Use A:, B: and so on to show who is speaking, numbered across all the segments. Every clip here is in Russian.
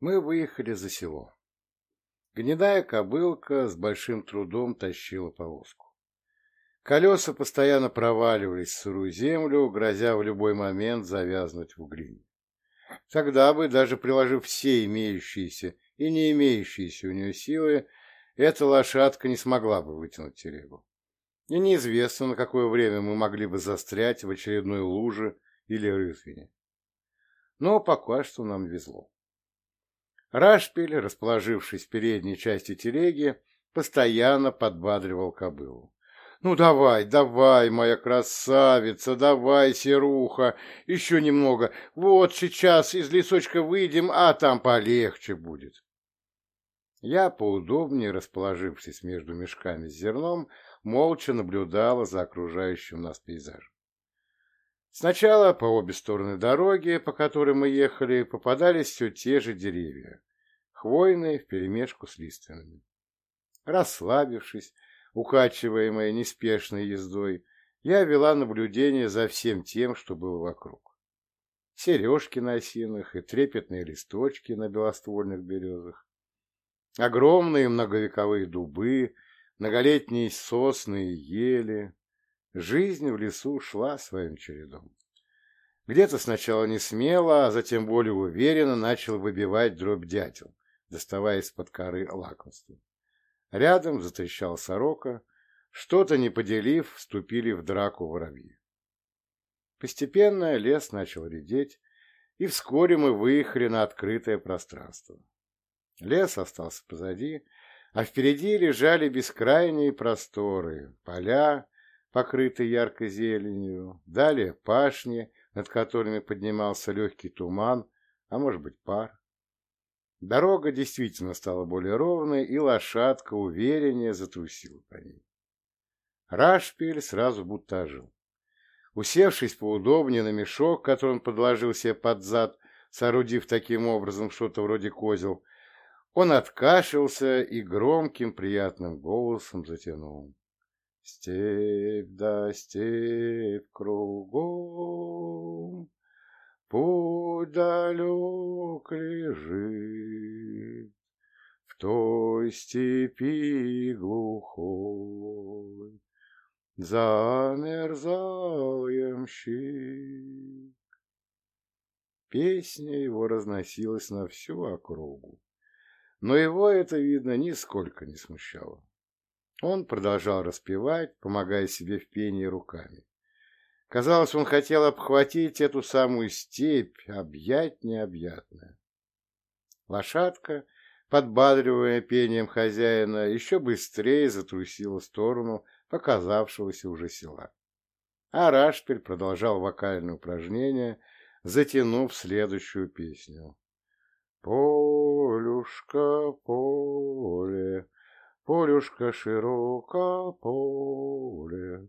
A: Мы выехали за село. Гнедая кобылка с большим трудом тащила повозку. Колеса постоянно проваливались в сырую землю, грозя в любой момент завязнуть в углине. Тогда бы, даже приложив все имеющиеся и не имеющиеся у нее силы, эта лошадка не смогла бы вытянуть телегу. И неизвестно, на какое время мы могли бы застрять в очередной луже или рытвине. Но пока что нам везло. Рашпиль, расположившись в передней части телеги, постоянно подбадривал кобылу. «Ну давай, давай, моя красавица, давай, серуха, еще немного. Вот сейчас из лесочка выйдем, а там полегче будет». Я, поудобнее расположившись между мешками с зерном, молча наблюдала за окружающим нас пейзажем. Сначала по обе стороны дороги, по которой мы ехали, попадались все те же деревья, хвойные вперемешку с лиственными. Расслабившись, укачиваемая неспешной ездой, я вела наблюдение за всем тем, что было вокруг. Сережки на осинах и трепетные листочки на белоствольных березах, огромные многовековые дубы, многолетние сосны и ели. Жизнь в лесу шла своим чередом. Где-то сначала не смело, а затем более уверенно начал выбивать дробь дятел, доставая из-под коры лакомства. Рядом затрещал сорока, что-то не поделив, вступили в драку воробьи. Постепенно лес начал редеть, и вскоре мы выехали на открытое пространство. Лес остался позади, а впереди лежали бескрайние просторы, поля, покрытые яркой зеленью, далее пашни, над которыми поднимался легкий туман, а может быть пар. Дорога действительно стала более ровной, и лошадка увереннее затрусила по ней. Рашпиль сразу будто ожил. Усевшись поудобнее на мешок, который он подложил себе под зад, соорудив таким образом что-то вроде козел, он откашлялся и громким приятным голосом затянул. Степь да степь кругом, Путь далек лежит, В той степи глухой Замерзал ямщик. Песня его разносилась на всю округу, но его это, видно, нисколько не смущало. Он продолжал распевать, помогая себе в пении руками. Казалось, он хотел обхватить эту самую степь, объять необъятное. Лошадка, подбадривая пением хозяина, еще быстрее затрусила в сторону показавшегося уже села. А Рашпель продолжал вокальное упражнение, затянув следующую песню. «Полюшка, поле, полюшка широко, поле».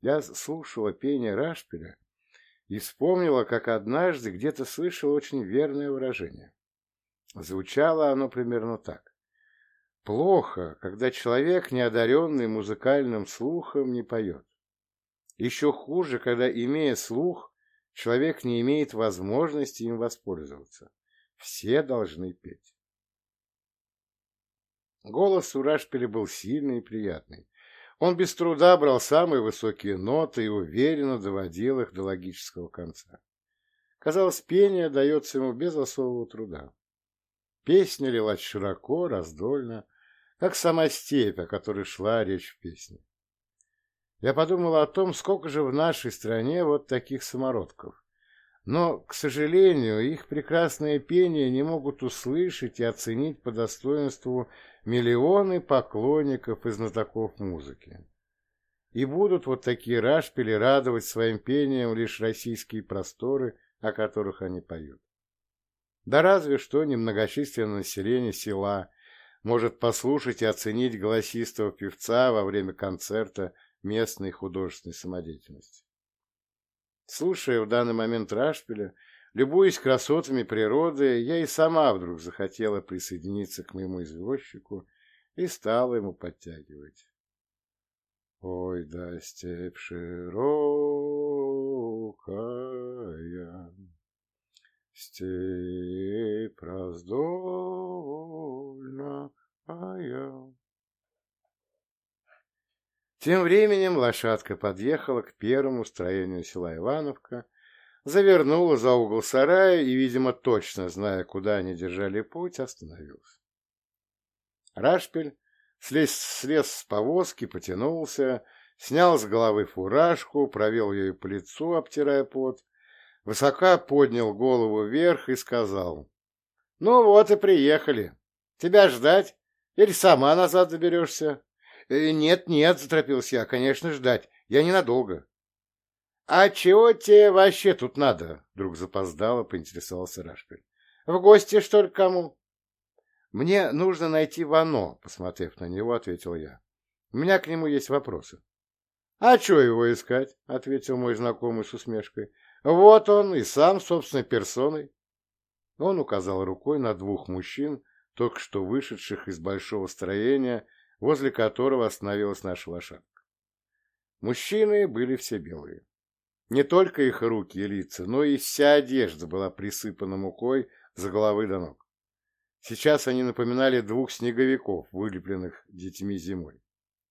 A: Я слушала пение Рашпиля и вспомнила, как однажды где-то слышала очень верное выражение. Звучало оно примерно так. Плохо, когда человек, неодаренный музыкальным слухом, не поет. Еще хуже, когда, имея слух, человек не имеет возможности им воспользоваться. Все должны петь. Голос у Рашпиля был сильный и приятный. Он без труда брал самые высокие ноты и уверенно доводил их до логического конца. Казалось, пение дается ему без особого труда. Песня лилась широко, раздольно, как сама степь, о которой шла речь в песне. Я подумала о том, сколько же в нашей стране вот таких самородков. Но, к сожалению, их прекрасное пение не могут услышать и оценить по достоинству миллионы поклонников и знатоков музыки. И будут вот такие рашпили радовать своим пением лишь российские просторы, о которых они поют. Да разве что немногочисленное население села может послушать и оценить голосистого певца во время концерта местной художественной самодеятельности. Слушая в данный момент Рашпиля, Любуясь красотами природы, я и сама вдруг захотела присоединиться к моему извозчику и стала ему подтягивать. Ой, да степь широкая, степь мной проздольна, а я... Тем временем лошадка подъехала к первому строению села Ивановка, завернула за угол сарая и, видимо, точно зная, куда они держали путь, остановилась. Рашпель слез, слез с повозки, потянулся, снял с головы фуражку, провел ею по лицу, обтирая пот, высоко поднял голову вверх и сказал, «Ну вот и приехали. Тебя ждать? Или сама назад заберешься?» «Э, «Нет, нет», — заторопился я, — «конечно, ждать. Я ненадолго». «А чего тебе вообще тут надо?» — вдруг запоздало, поинтересовался Рашпиль. «В гости, что ли, кому?» «Мне нужно найти Вано», — посмотрев на него, ответил я. «У меня к нему есть вопросы». «А что его искать?» — ответил мой знакомый с усмешкой. «Вот он и сам собственной персоной». Он указал рукой на двух мужчин, только что вышедших из большого строения, возле которого остановилась наша лошадка. Мужчины были все белые. Не только их руки и лица, но и вся одежда была присыпана мукой с головы до ног. Сейчас они напоминали двух снеговиков, вылепленных детьми зимой.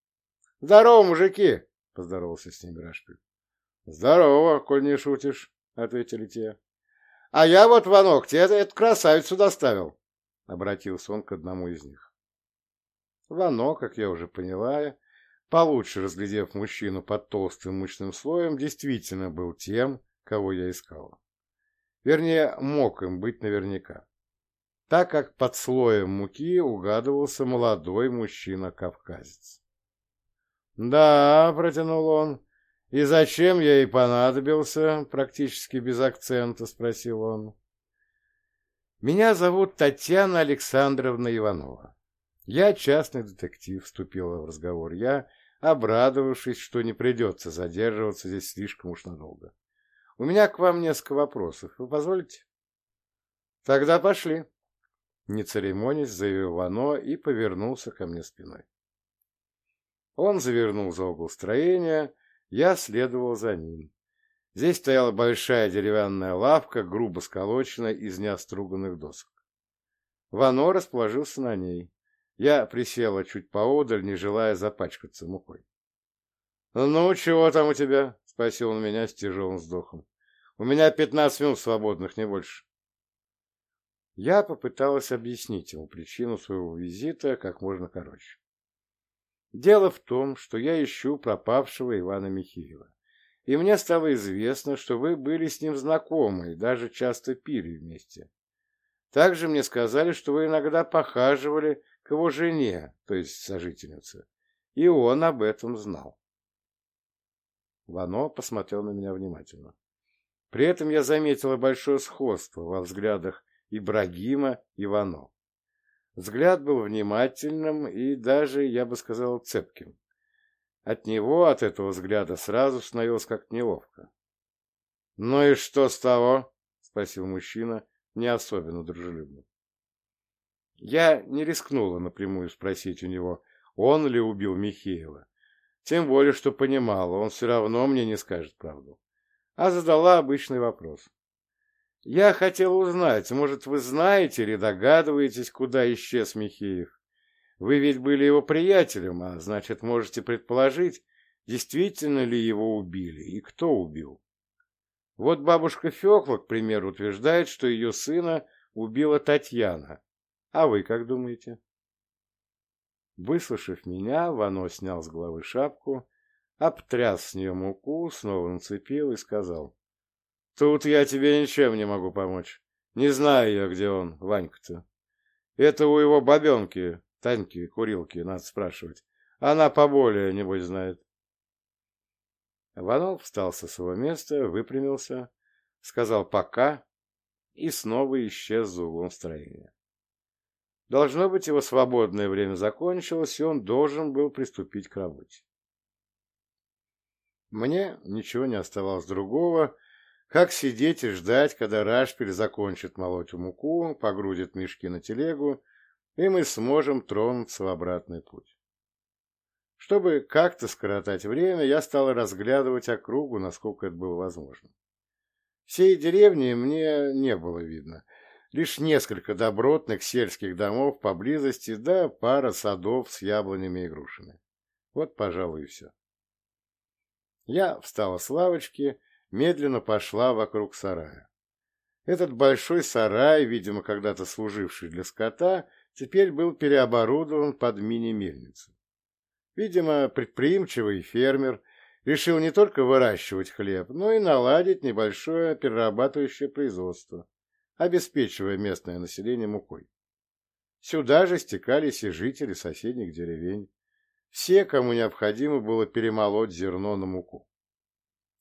A: — Здорово, мужики! — поздоровался с ними Рашпиль. — Здорово, коль не шутишь, — ответили те. — А я вот, Ванок, тебе эту красавицу доставил, — обратился он к одному из них. Вано, как я уже поняла, получше разглядев мужчину под толстым мощным слоем, действительно был тем, кого я искала. Вернее, мог им быть наверняка, так как под слоем муки угадывался молодой мужчина-кавказец. «Да», — протянул он, — «и зачем я ей понадобился?» — практически без акцента спросил он. «Меня зовут Татьяна Александровна Иванова. Я частный детектив, вступила в разговор я, обрадовавшись, что не придется задерживаться здесь слишком уж надолго. У меня к вам несколько вопросов. Вы позволите? Тогда пошли. Не церемонясь, заявил Вано и повернулся ко мне спиной. Он завернул за угол строения, я следовал за ним. Здесь стояла большая деревянная лавка, грубо сколоченная из неоструганных досок. Вано расположился на ней. Я присела чуть поодаль, не желая запачкаться мукой. — Ну, чего там у тебя? — спросил он меня с тяжелым вздохом. — У меня пятнадцать минут свободных, не больше. Я попыталась объяснить ему причину своего визита как можно короче. Дело в том, что я ищу пропавшего Ивана Михеева, и мне стало известно, что вы были с ним знакомы и даже часто пили вместе. Также мне сказали, что вы иногда похаживали к его жене, то есть сожительнице, и он об этом знал. Вано посмотрел на меня внимательно. При этом я заметила большое сходство во взглядах Ибрагима и Вано. Взгляд был внимательным и даже, я бы сказал, цепким. От него, от этого взгляда, сразу становилось как неловко. — Ну и что с того? — спросил мужчина, не особенно дружелюбно. Я не рискнула напрямую спросить у него, он ли убил Михеева. Тем более, что понимала, он все равно мне не скажет правду. А задала обычный вопрос. Я хотела узнать, может, вы знаете или догадываетесь, куда исчез Михеев? Вы ведь были его приятелем, а значит, можете предположить, действительно ли его убили и кто убил. Вот бабушка Фекла, к примеру, утверждает, что ее сына убила Татьяна, а вы как думаете? Выслушав меня, Вано снял с головы шапку, обтряс с нее муку, снова нацепил и сказал. Тут я тебе ничем не могу помочь. Не знаю я, где он, Ванька-то. Это у его бабенки, Таньки, курилки, надо спрашивать. Она поболее, небось, знает. Ванов встал со своего места, выпрямился, сказал «пока» и снова исчез за углом строения. Должно быть, его свободное время закончилось, и он должен был приступить к работе. Мне ничего не оставалось другого, как сидеть и ждать, когда Рашпиль закончит молоть муку, погрузит мешки на телегу, и мы сможем тронуться в обратный путь. Чтобы как-то скоротать время, я стал разглядывать округу, насколько это было возможно. Всей деревни мне не было видно — лишь несколько добротных сельских домов поблизости, да пара садов с яблонями и грушами. Вот, пожалуй, и все. Я встала с лавочки, медленно пошла вокруг сарая. Этот большой сарай, видимо, когда-то служивший для скота, теперь был переоборудован под мини-мельницу. Видимо, предприимчивый фермер решил не только выращивать хлеб, но и наладить небольшое перерабатывающее производство, обеспечивая местное население мукой. Сюда же стекались и жители соседних деревень. Все, кому необходимо было перемолоть зерно на муку.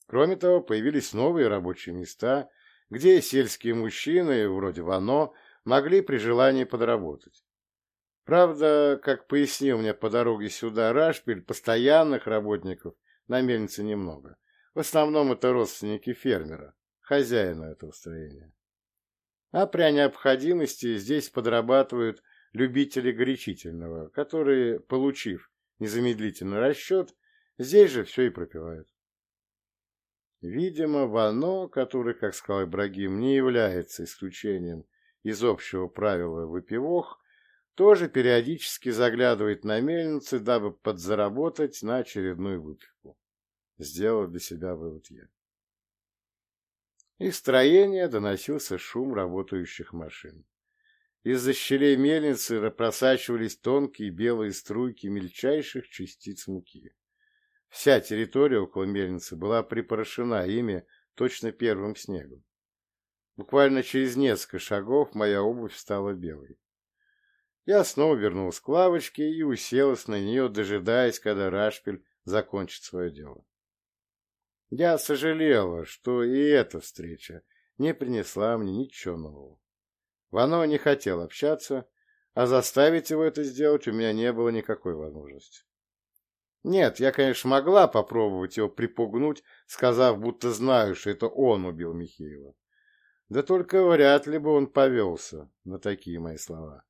A: Кроме того, появились новые рабочие места, где сельские мужчины, вроде Вано, могли при желании подработать. Правда, как пояснил мне по дороге сюда Рашпиль, постоянных работников на мельнице немного. В основном это родственники фермера, хозяина этого строения. А при необходимости здесь подрабатывают любители горячительного, которые, получив незамедлительный расчет, здесь же все и пропивают. Видимо, Вано, который, как сказал Ибрагим, не является исключением из общего правила выпивох, тоже периодически заглядывает на мельницы, дабы подзаработать на очередную выпивку. Сделал для себя вывод я. Из строения доносился шум работающих машин. Из-за щелей мельницы просачивались тонкие белые струйки мельчайших частиц муки. Вся территория около мельницы была припорошена ими точно первым снегом. Буквально через несколько шагов моя обувь стала белой. Я снова вернулась к лавочке и уселась на нее, дожидаясь, когда Рашпиль закончит свое дело. Я сожалела, что и эта встреча не принесла мне ничего нового. Вано не хотел общаться, а заставить его это сделать у меня не было никакой возможности. Нет, я, конечно, могла попробовать его припугнуть, сказав, будто знаю, что это он убил Михеева. Да только вряд ли бы он повелся на такие мои слова.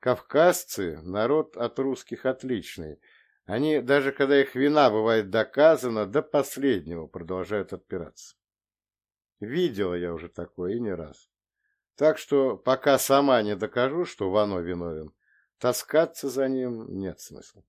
A: Кавказцы – народ от русских отличный. Они, даже когда их вина бывает доказана, до последнего продолжают отпираться. Видела я уже такое и не раз. Так что, пока сама не докажу, что Вано виновен, таскаться за ним нет смысла.